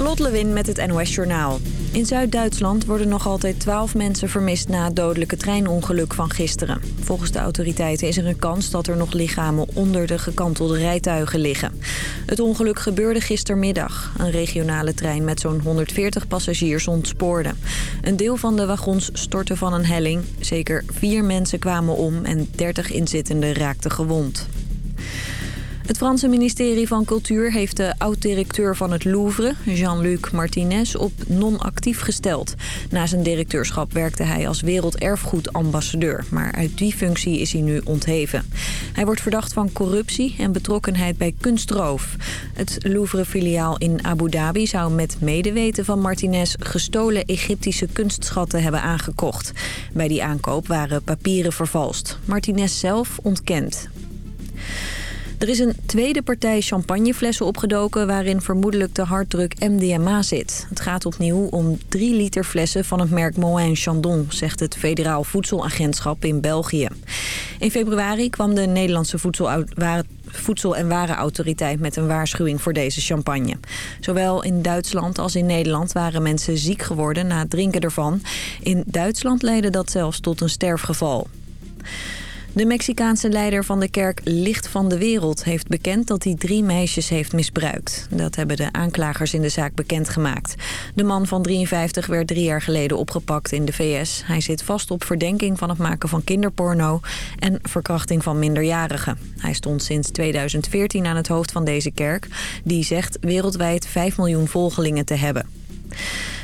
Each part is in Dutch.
Lot Lewin met het NOS Journaal. In Zuid-Duitsland worden nog altijd 12 mensen vermist na het dodelijke treinongeluk van gisteren. Volgens de autoriteiten is er een kans dat er nog lichamen onder de gekantelde rijtuigen liggen. Het ongeluk gebeurde gistermiddag. Een regionale trein met zo'n 140 passagiers ontspoorde. Een deel van de wagons stortte van een helling. Zeker vier mensen kwamen om en 30 inzittenden raakten gewond. Het Franse ministerie van Cultuur heeft de oud-directeur van het Louvre, Jean-Luc Martinez, op non-actief gesteld. Na zijn directeurschap werkte hij als werelderfgoedambassadeur, maar uit die functie is hij nu ontheven. Hij wordt verdacht van corruptie en betrokkenheid bij kunstroof. Het Louvre-filiaal in Abu Dhabi zou met medeweten van Martinez gestolen Egyptische kunstschatten hebben aangekocht. Bij die aankoop waren papieren vervalst. Martinez zelf ontkent. Er is een tweede partij champagneflessen opgedoken... waarin vermoedelijk de harddruk MDMA zit. Het gaat opnieuw om drie liter flessen van het merk Moët Chandon... zegt het Federaal Voedselagentschap in België. In februari kwam de Nederlandse Voedsel- en Warenautoriteit met een waarschuwing voor deze champagne. Zowel in Duitsland als in Nederland waren mensen ziek geworden na het drinken ervan. In Duitsland leidde dat zelfs tot een sterfgeval. De Mexicaanse leider van de kerk Licht van de Wereld heeft bekend dat hij drie meisjes heeft misbruikt. Dat hebben de aanklagers in de zaak bekendgemaakt. De man van 53 werd drie jaar geleden opgepakt in de VS. Hij zit vast op verdenking van het maken van kinderporno en verkrachting van minderjarigen. Hij stond sinds 2014 aan het hoofd van deze kerk, die zegt wereldwijd 5 miljoen volgelingen te hebben.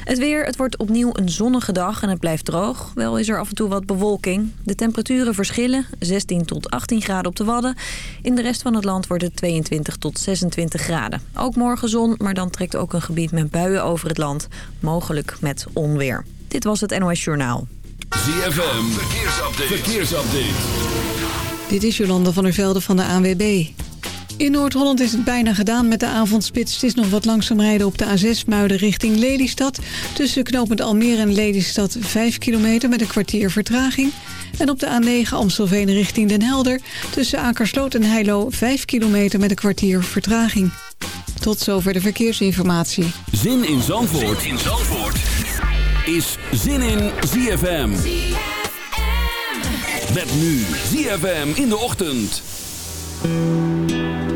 Het weer, het wordt opnieuw een zonnige dag en het blijft droog. Wel is er af en toe wat bewolking. De temperaturen verschillen, 16 tot 18 graden op de Wadden. In de rest van het land wordt het 22 tot 26 graden. Ook morgen zon, maar dan trekt ook een gebied met buien over het land. Mogelijk met onweer. Dit was het NOS Journaal. ZFM, verkeersupdate. verkeersupdate. Dit is Jolanda van der Velde van de ANWB. In Noord-Holland is het bijna gedaan met de avondspits. Het is nog wat langzaam rijden op de A6 Muiden richting Lelystad. Tussen knooppunt Almere en Lelystad 5 kilometer met een kwartier vertraging. En op de A9 Amstelveen richting Den Helder. Tussen Akersloot en Heilo 5 kilometer met een kwartier vertraging. Tot zover de verkeersinformatie. Zin in Zandvoort, zin in Zandvoort. is Zin in ZFM. ZFM. Met nu ZFM in de ochtend. thank you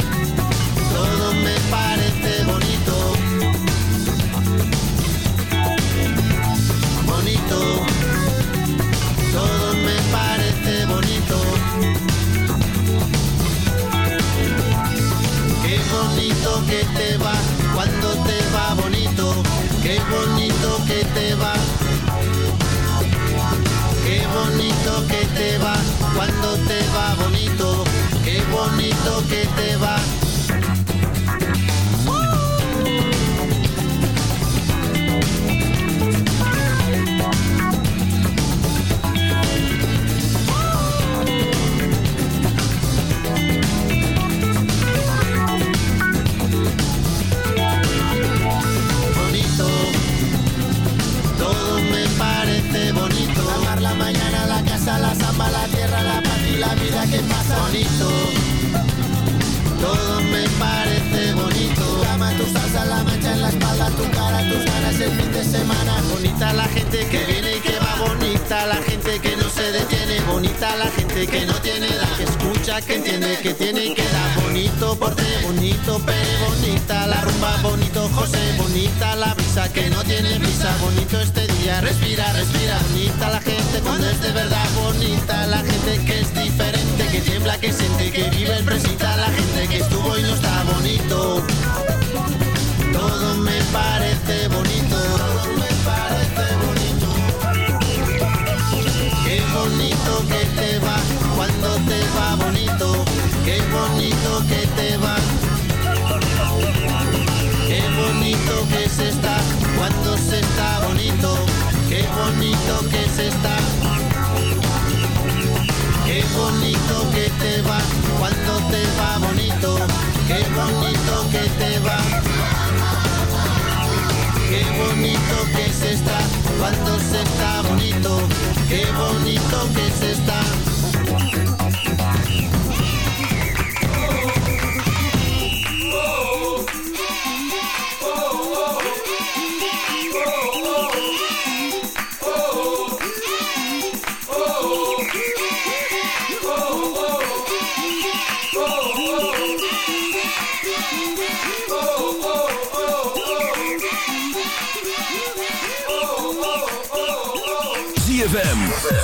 se está, cuando se está bonito. Qué bonito que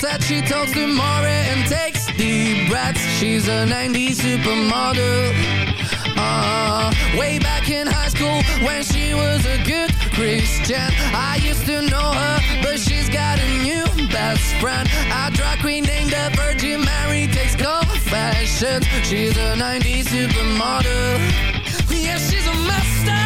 Said she talks to Maury and takes deep breaths. She's a 90s supermodel. Uh, Way back in high school when she was a good Christian. I used to know her, but she's got a new best friend. A drag queen named the Virgin Mary takes confessions. She's a 90s supermodel. Yeah, she's a master.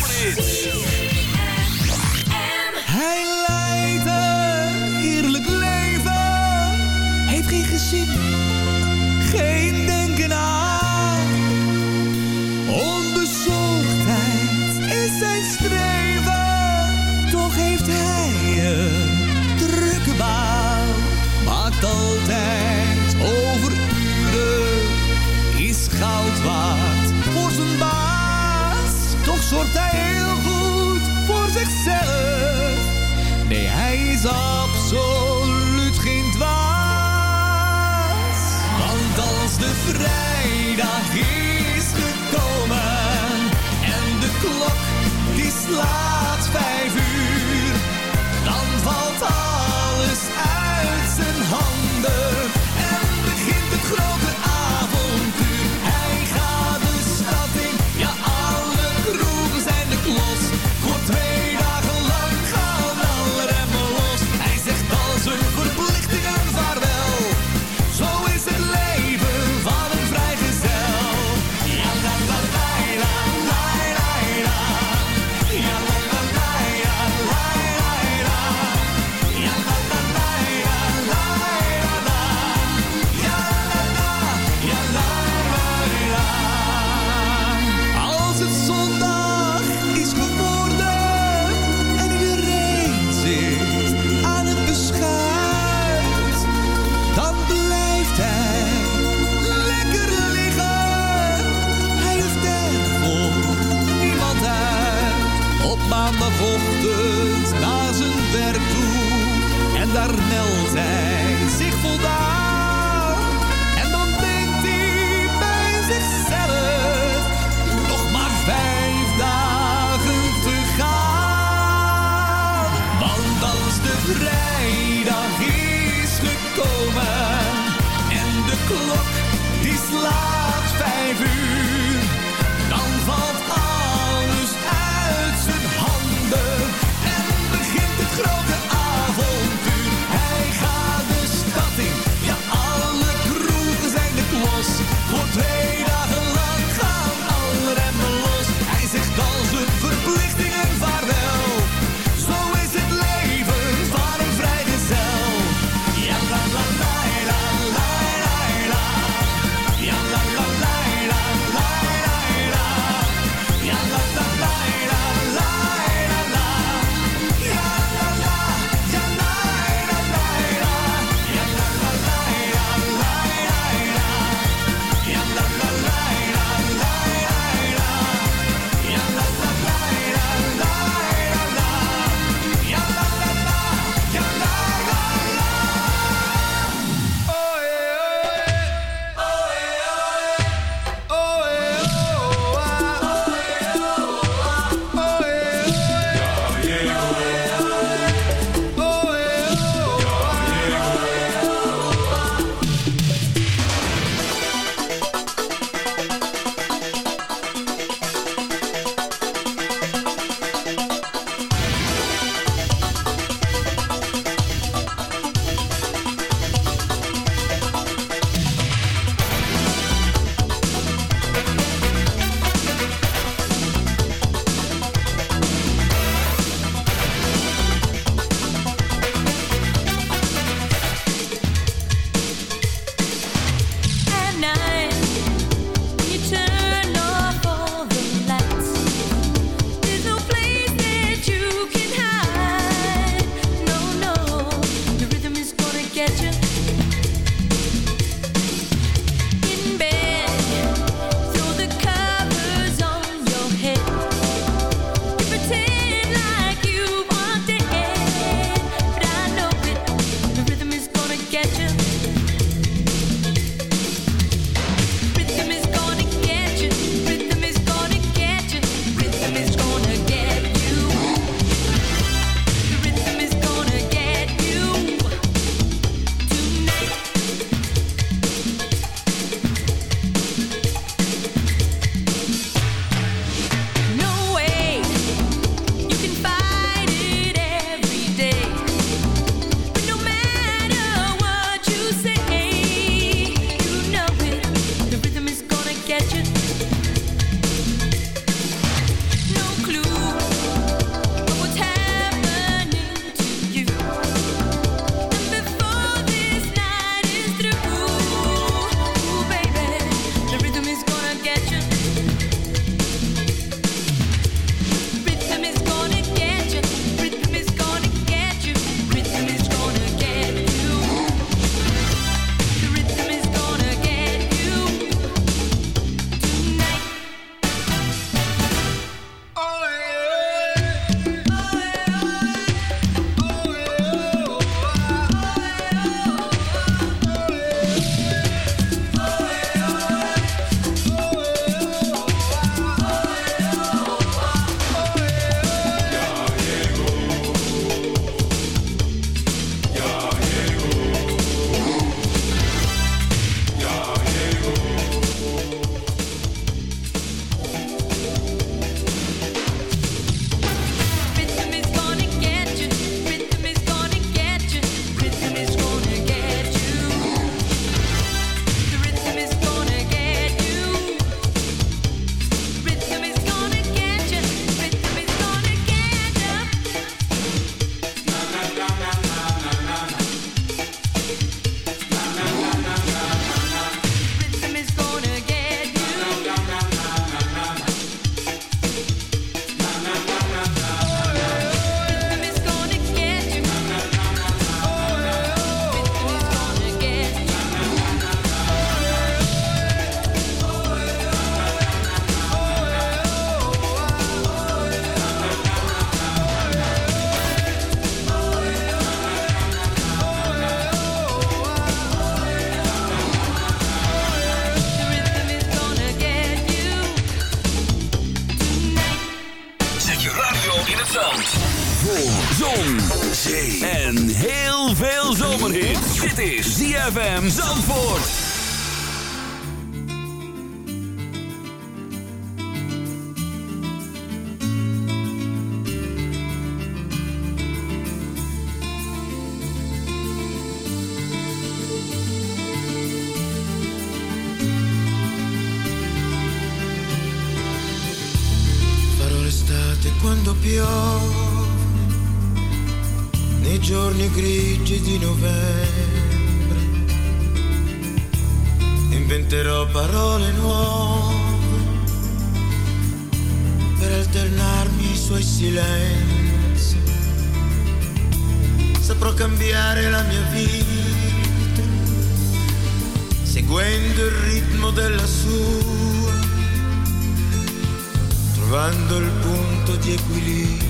Trovando il punto di equilibrio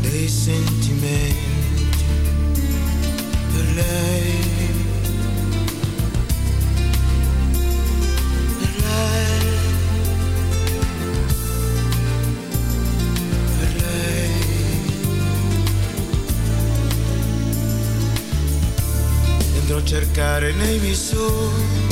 dei sentimenti per lei. Per lei. Per lei. Andrò a cercare nei miei sogni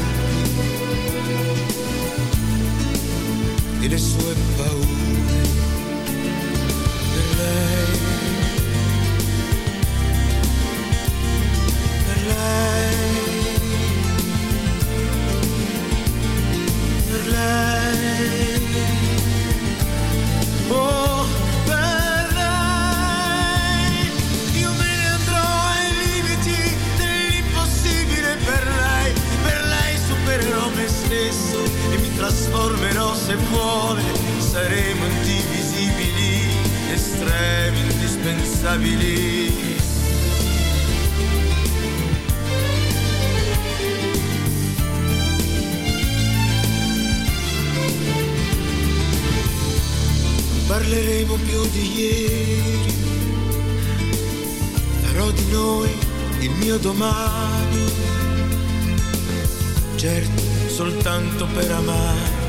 e le sue paure. Per lei, per lei, oh io andrò ai limiti dell'impossibile per lei, per lei supererò me stesso mi trasformerò se vuole, saremo indivisibili, estremi, indispensabili. Parleremo più di ieri, farò di noi il mio domani. Certo soltanto per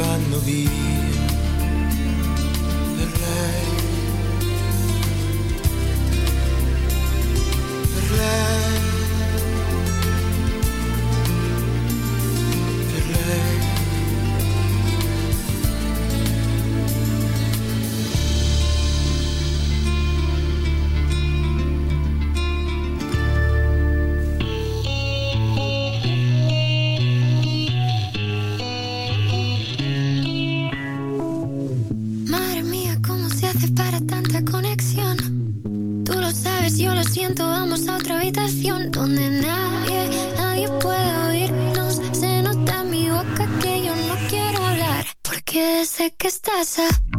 vanno via. Per vamos a otra habitación donde nadie, nadie puede oírnos. Se nota en mi boca que yo no quiero hablar, porque sé que estás aquí,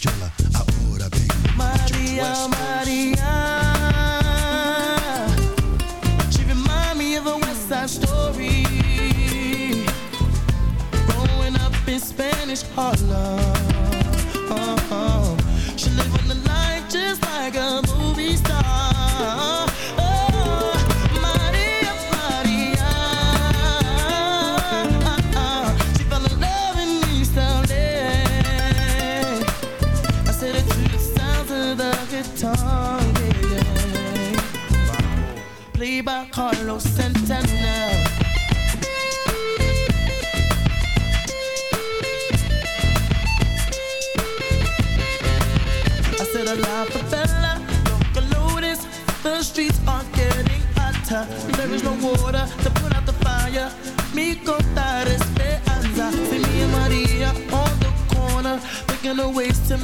escúchala ahora, ven. María, María. She remind me of a West Side Story. Growing up in Spanish Harlem. Cuba, Carlos Santana. I said a la favela, local lotus. The streets are getting hotter. There is no water to put out the fire. Mi contar esperanza. See me and Maria on the corner, making a ways to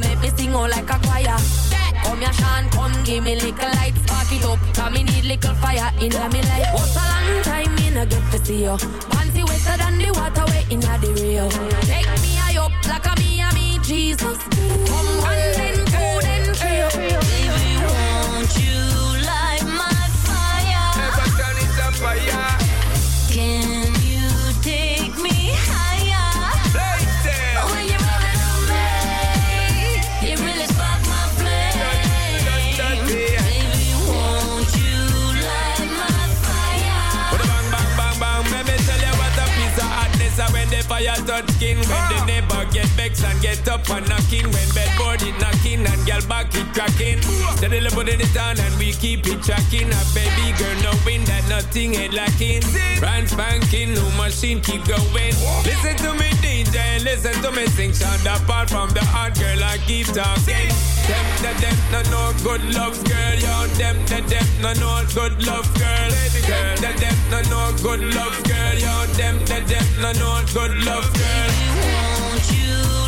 the make me sing all like a choir. Come here, Sean, come give me little light, spark it up. Cause me need little fire in me life. What's a long time me no get to see you? Panty wetter than the water way in the Rio. Take me high up like a me and me Jesus. Come one get up and knocking, when bedboard it knocking and girl back it cracking. Steadily putting it on and we keep it tracking. A baby girl knowing that nothing ain't lacking. Brand spanking, new machine keep going. Listen to me DJ, listen to me sing. Sound apart from the hard girl, I keep talking. Them, the them, no no good love girl, yo. Them, the them, no no good love girl. Them, the them, no no good love girl, yo. Them, the them, no no good love girl. Won't you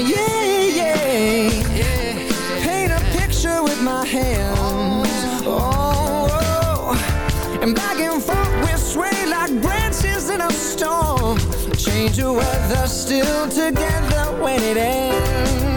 yeah, yeah. Paint a picture with my hands. Oh, oh. and back and forth we sway like branches in a storm. Change weather, still together when it ends.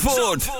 Zandvoort.